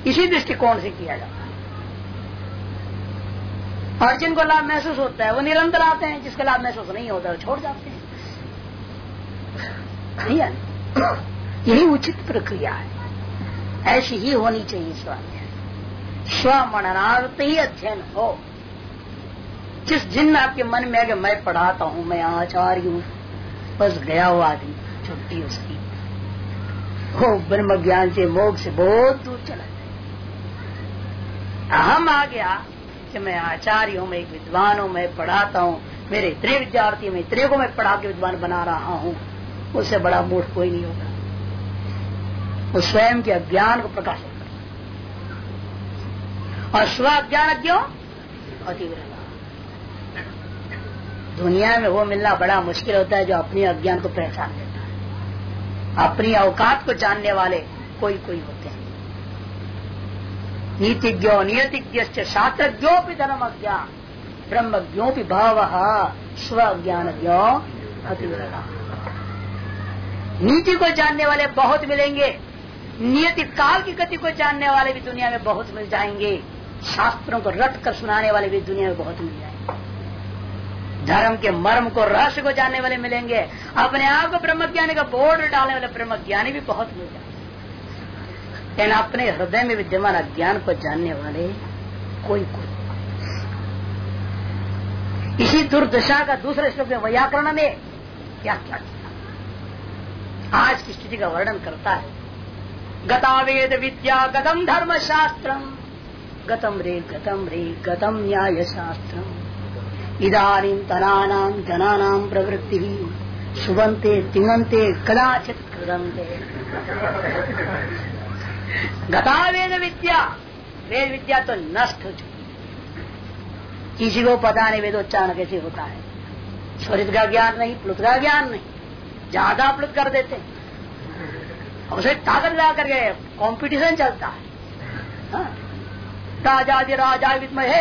इसी दृष्टिकोण से किया जाता है। और जिनको लाभ महसूस होता है, वो निरंतर आते हैं, जिसका लाभ महसूस नहीं होता है छोड़ जाते हैं। यही उचित प्रक्रिया है। ऐसी ही होनी चाहिए स्वाध्याय स्वमननार्थ ही अध्ययन हो। जिस जिन आपके मन में है मैं पढ़ाता हूँ, मैं आचार्य हूँ, बस गया हुआ आदमी, छुट्टी उसकी। हो ब्रह्म ज्ञान से मोग से बहुत दूर चला जाए हम आ गया। कि मैं, आचार्य हूँ मैं एक विद्वान हूँ मैं पढ़ाता हूँ मेरे इतने विद्यार्थी मैं इतने को मैं पढ़ा के विद्वान बना रहा हूँ, उससे बड़ा मूर्ख कोई नहीं होगा। वो स्वयं के अज्ञान को प्रकाशित करता और स्व अज्ञान क्यों? अतिव्रता। दुनिया में वो मिलना बड़ा मुश्किल होता है जो अपने अज्ञान को पहचान लेता है। अपनी अवकात को जानने वाले कोई कोई होते हैं। नीतिज्ञो नियतिज्ञ शास्त्रज्ञो भी धर्म ब्रह्मज्ञो भी भाव स्व ज्ञान ज्ञो नीति को जानने वाले बहुत मिलेंगे, नियति काल की गति को जानने वाले भी दुनिया में बहुत मिल जाएँगे, शास्त्रों को रट कर सुनाने वाले भी दुनिया में बहुत मिल जाएँगे। धर्म के मर्म को, रहस्य को जानने वाले मिलेंगे, अपने आप को ब्रह्म ज्ञानी का बोर्ड डालने वाले ब्रह्म ज्ञानी भी बहुत मिल जाएँगे। लेकिन अपने हृदय में विद्यमान अज्ञान को जानने वाले कोई कोई। इसी दुर्दशा का दूसरे श्लोक में व्याकरण ने क्या क्या किया? आज की स्थिति का वर्णन करता है। गता वेद विद्या, गतम धर्म शास्त्रम। गतम रे गतम रे, गतम न्याय शास्त्रम। इधानी तनानाम जनानाम प्रवृत्ति सुबंते तिंगंते कदाचित कृदंते गता वेद विद्या। वेद विद्या तो नष्ट हो चुकी किसी को पता नहीं वेदोच्चारण कैसे होता है। स्वरित का ज्ञान नहीं, प्लुत का ज्ञान नहीं। ज़्यादा प्लुत कर देते उसे ताकत लगा करके कंपटीशन चलता है। राजा जी राजा विद्महे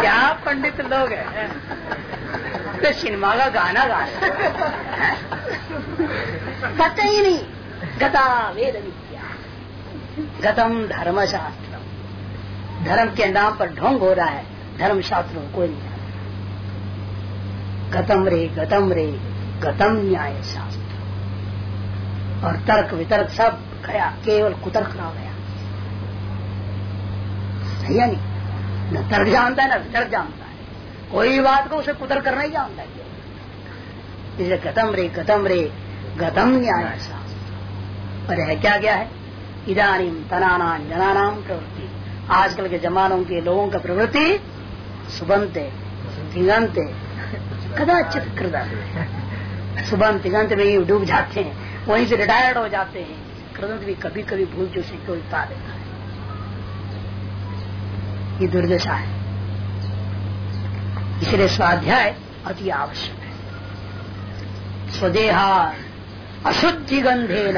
क्या पंडित लोग हैं। तो सिनेमा का गाना गा पता ही नहीं गता वेद विद्या गतम धर्म शास्त्र धर्म के नाम पर ढोंग हो रहा है धर्म शास्त्र कोई नहीं गतम रे गतम रे, गतम न्याय शास्त्र। और तर्क वितर्क सब गया, केवल कुतर्क रह गया। सही है नहीं? न तर्क जानता है, न वितर्क जानता है। कोई बात को उसे कुतर्क करना ही जानता है। इसलिए गतम रे गतम रे गतम न्याय और है क्या क्या है? इधानी तनाना जनानाम प्रवृत्ति। आजकल के जमानों के लोगों का प्रवृत्ति सुबंते तिगंते कदाचित कृदंत। सुबह तिगंत में ही डूब जाते हैं। वहीं से रिटायर्ड हो जाते हैं। कृदंत भी कभी कभी भूल जो से कोई पा देता है। ये दुर्दशा है। इसलिए स्वाध्याय अति आवश्यक है। स्वदेहा अशुद्धि गंधे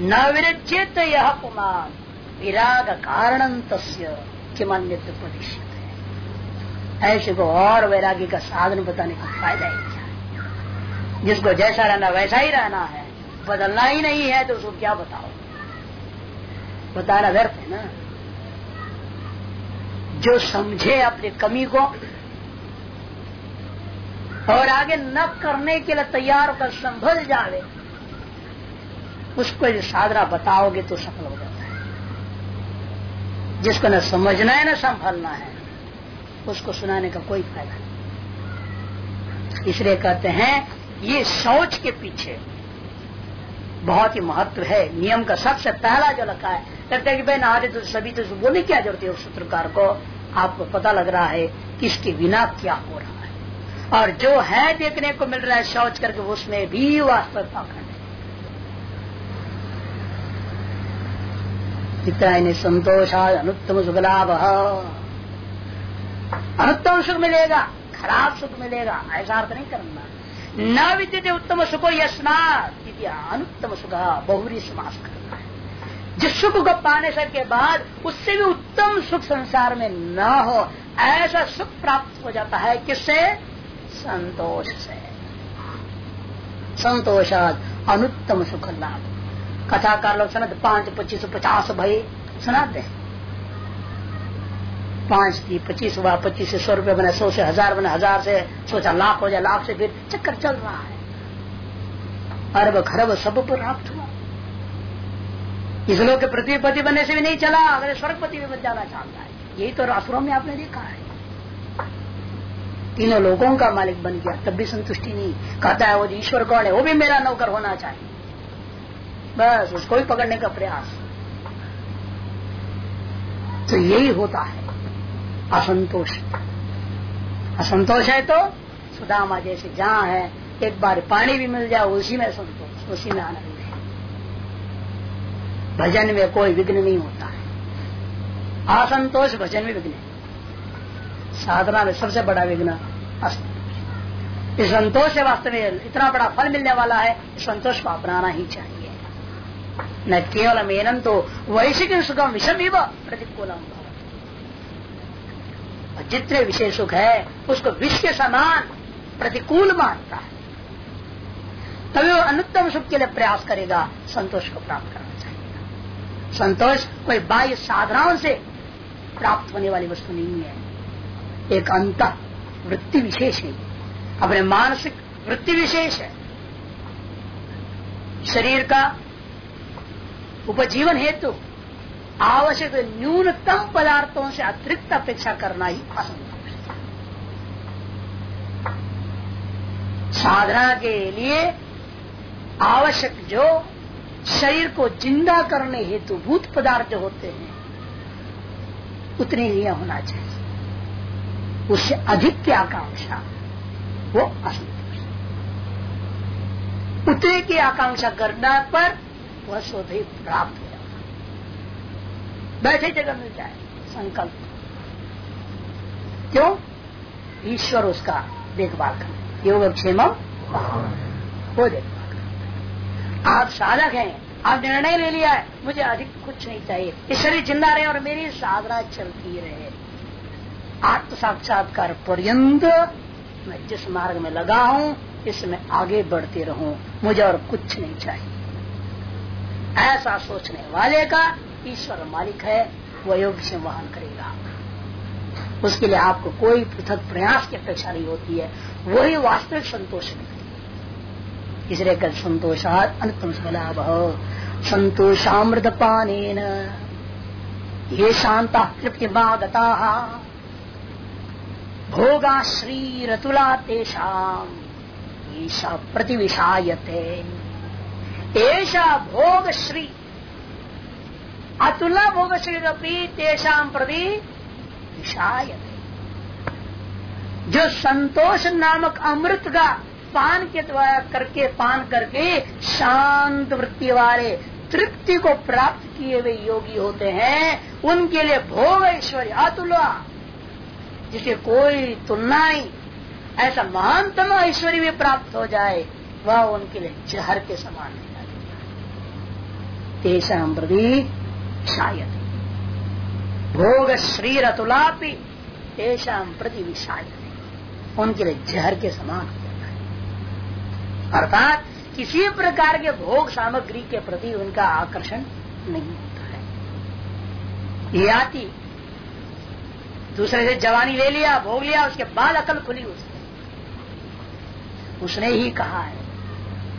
न विरचेत यह पुमान। विराग कारण तस्य प्रदिश्य ऐसे को और वैराग्य का साधन बताने का फ़ायदा ही क्या है? जिसको जैसा रहना वैसा ही रहना है, बदलना ही नहीं है तो उसको क्या बताओ? बताना व्यर्थ है ना? जो समझे अपनी कमी को और आगे न करने के लिए तैयार होकर संभल जावे उसको यदि साधना बताओगे तो सफल हो जाता है। जिसको न समझना है, न संभलना है, उसको सुनाने का कोई फ़ायदा नहीं। इसलिए कहते हैं, ये सोच के पीछे बहुत ही महत्व है। नियम का सबसे पहला जो लगा है कहते हैं कि भाई नहाते तो सभी तो बोलने क्या ज़रूरत है उस सूत्रकार को। आपको पता लग रहा है कि इसके बिना क्या हो रहा है। और जो है देखने को मिल रहा है शौच करके उसमें भी वास्तव पाखंड है इतना इन्हें संतोषा अनुत्तम सुखलाभ। अनुत्तम सुख मिलेगा, खराब सुख मिलेगा, ऐसा अर्थ नहीं करना। न विद्यते उत्तम सुखो यस्मात अनुत्तम सुख बहुरी समास करना है। जिस सुख को पाने से के बाद उससे भी उत्तम सुख संसार में न हो, ऐसा सुख प्राप्त हो जाता है किससे? संतोष से। संतोषाद अनुत्तम सुख लाभ। कथाकार लोग सुना पाँच, पच्चीस, पचास भाई सुनाते। हैं पाँच की पच्चीस हुआ, पच्चीस से सौ रुपए बने, सौ से हज़ार बने, हज़ार से सोचा लाख हो जाए, लाख से फिर चक्कर चल रहा है। अरब खरब सब पर प्राप्त हुआ। इस लोग के पृथ्वीपति बनने से भी नहीं चला, अगर स्वर्गपति भी बन जाना चाहता है। यही तो रासुरों में आपने देखा है। तीनों लोगों का मालिक बन गया, तब भी संतुष्टि नहीं। कहता है, वो ईश्वर कौन है, वो भी मेरा नौकर होना चाहिए। बस, उसको भी पकड़ने का प्रयास। तो यही होता है। असंतोष। असंतोष है तो सुदामा जैसे जहाँ है, एक बार पानी भी मिल जाए, उसी में संतोष, उसी में आनंद है। भजन में कोई विघ्न नहीं होता है। असंतोष भजन में विघ्न साधना में सबसे बड़ा विघ्न असंतोष। इस संतोष से वास्तव में, इतना बड़ा फल मिलने वाला है, संतोष को अपनाना ही चाहिए। न केवल मेनन तो वैश्विक सुखम विषम ही प्रतिकूलम जितने विषय सुख है, उसको विश्व समान प्रतिकूल मानता है। तभी वो अनुत्तम सुख के लिए प्रयास करेगा, संतोष को प्राप्त करना चाहिए। संतोष कोई बाह्य साधनाओं से प्राप्त होने वाली वस्तु नहीं है। एक अंत, वृत्ति विशेष है। अपने मानसिक वृत्ति विशेष है। शरीर का उपजीवन हेतु आवश्यक न्यूनतम पदार्थों से अतिरिक्त अपेक्षा करना ही असंभव है। साधना के लिए आवश्यक जो शरीर को ज़िंदा करने हेतु भूत पदार्थ जो होते हैं, उतने ही होना चाहिए। उससे अधिक की आकांक्षा, वो असंतोष उतने की आकांक्षा करने पर वह स्वधि प्राप्त हो जाता बैठे जगह मिल जाए, संकल्प। क्यों? ईश्वर उसका देखभाल कर योग क्षेम? वो देखभाल आप साधक हैं, आप निर्णय ले लिया है, मुझे अधिक कुछ नहीं चाहिए। इस शरीर ज़िंदा रहे और मेरी साधना चलती रहे। आत्म साक्षात्कार पर्यंत मैं जिस मार्ग में लगा हूँ, इसमें आगे बढ़ते रहूँ। मुझे और कुछ नहीं चाहिए। ऐसा सोचने वाले का ईश्वर मालिक है, वह योग से वहन करेगा। उसके लिए आपको कोई पृथक प्रयास की अपेक्षा नहीं होती है, वही वास्तविक संतोष इसलिए कल संतोषात अंतम लाभ संतोषामृत पान ये शांता तृप्ति मागता भोगा श्री रतुला तेषाम, ईशा प्रतिविषायते ऐसा भोग श्री अतुला भोग श्री तेषाम प्रति विषायते जो संतोष नामक अमृत का पान के द्वारा करके, पान करके शांत वृत्ति वाले, तृप्ति को प्राप्त किए हुए योगी होते हैं, उनके लिए भोग ऐश्वर्य अतुला, जिसे कोई तुलना नहीं ऐसा महानतम ऐश्वर्य भी प्राप्त हो जाए, वह उनके लिए जहर के समान तेषाम प्रति शायद भोग श्री रतुलापि तेषाम प्रति विषायत। उनके लिए जहर के समान हो जाता है। अर्थात किसी प्रकार के भोग सामग्री के प्रति उनका आकर्षण नहीं होता है। ये आती, दूसरे से जवानी ले लिया, भोग लिया, उसके बाद अकल खुली उसने उसने ही कहा है,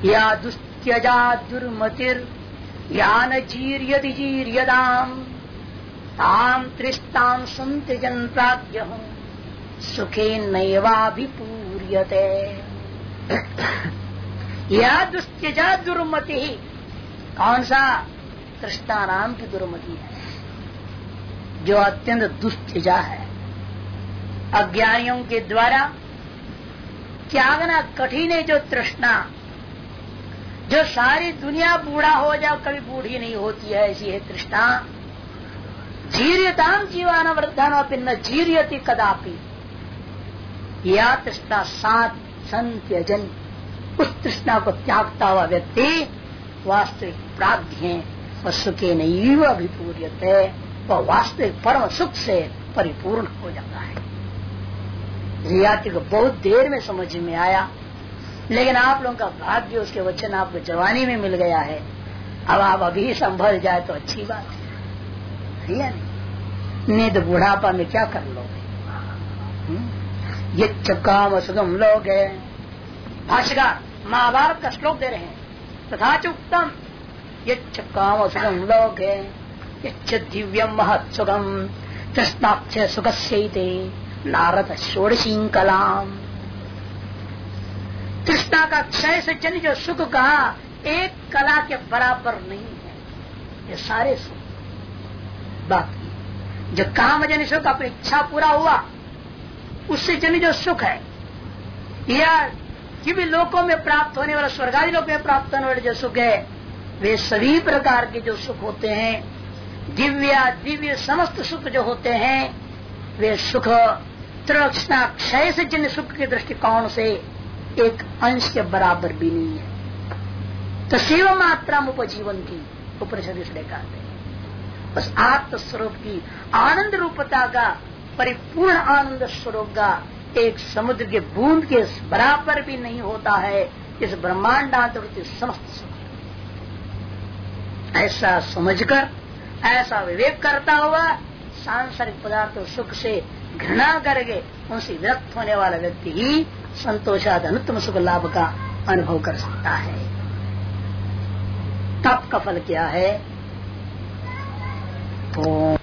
या दुस्त्यजा दुर्मतिर ज्ञान जीर्यति जीर्यदाम ताम त्रिस्ताम सुनत जन प्राज्ञ सुखे नैवाभिपूर्यते यह दुस्त्यजा दुर्मति। ही कौन सा? तृष्टा नाम की दुर्मति है। जो अत्यंत दुस्त्यजा है। अज्ञानियों के द्वारा त्यागना कठिन है जो तृष्णा। जो सारी दुनिया बूढ़ा हो जाओ, कभी बूढ़ी नहीं होती है, ऐसी है तृष्णा। जीर्यताम जीवान वृद्धान न जीर्यति कदापि। या तृष्णा सात संत्यजन उस तृष्णा को त्यागता हुआ व्यक्ति वास्तविक प्राग्ञ है वह सुखे नहीं अभिपूर्य वह वास्तविक परम सुख से परिपूर्ण हो जाता है। रियाती को बहुत देर में समझ में आया। लेकिन आप लोगों का भाग्य उसके वचन आपको जवानी में मिल गया है, अब आप अभी संभल जाए तो अच्छी बात है। नहीं? नहीं तो बुढ़ापा में क्या कर लोगे? हम्म? ये चक्काम सुगम लोग है। महाभारत का श्लोक दे रहे हैं। तथा चुक्तम ये चक्काम सुगम लोग है। ये दिव्यम महत सुगम कृष्णाक्ष सुख नारद षोड़शी कलाम। तृष्णा का क्षय से जन जो सुख कहा एक कला के बराबर नहीं है। ये सारे सुख। बाकी जो काम जन सुख अपनी इच्छा पूरा हुआ, उससे जन जो सुख है, या कि भी लोकों में प्राप्त होने वाला, स्वर्गादि लोक में प्राप्त होने वाले जो सुख है, वे सभी प्रकार के जो सुख होते हैं, दिव्य दिव्य समस्त सुख जो होते हैं, वे सुख, त्रिलक्षणा क्षय से जिन सुख के दृष्टिकोण से एक अंश के बराबर भी नहीं है। तो शिव मात्रा उपजीवन की उपनिषद इसलिए कहते हैं। बस आत्म स्वरूप की आनंद रूपता का, परिपूर्ण आनंद स्वरूप का एक समुद्र के बूंद के बराबर भी नहीं होता है, इस ब्रह्मांडांतवृत्ति समस्त सुख ऐसा समझकर, ऐसा विवेक करता हुआ सांसारिक पदार्थ सुख से घृणा करके उनसे विरक्त होने वाला व्यक्ति ही संतोषाद अनुत्तम सुख लाभ का अनुभव कर सकता है। तप का फल क्या है? तो